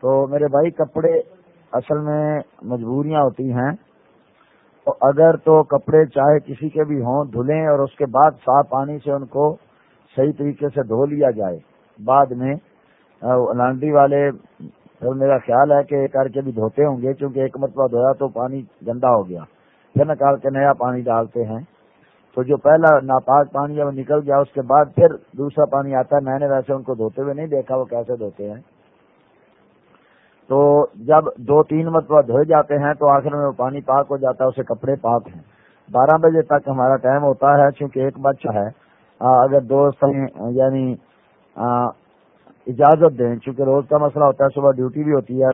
تو میرے بھائی کپڑے اصل میں مجبوریاں ہوتی ہیں۔ تو اگر تو کپڑے چاہے کسی کے بھی ہوں، دھلیں اور اس کے بعد صاف پانی سے ان کو صحیح طریقے سے دھو لیا جائے۔ بعد میں لانڈری والے، پھر میرا خیال ہے کہ کر کے بھی دھوتے ہوں گے کیونکہ ایک مرتبہ دھویا تو پانی گندا ہو گیا۔ پھر نکال کے نیا پانی ڈالتے ہیں۔ تو جو پہلا ناپاک پانی جب نکل گیا، اس کے بعد پھر دوسرا پانی آتا ہے۔ میں نے ویسے ان کو دھوتے ہوئے نہیں دیکھا، وہ کیسے دھوتے ہیں؟ جب دو تین مرتبہ دھوئے جاتے ہیں تو آخر میں وہ پانی پاک ہو جاتا ہے، اسے کپڑے پاک ہیں۔ بارہ بجے تک ہمارا ٹائم ہوتا ہے، چونکہ ایک بچہ ہے۔ اگر دوست یعنی اجازت دیں، چونکہ روز کا مسئلہ ہوتا ہے، صبح ڈیوٹی بھی ہوتی ہے۔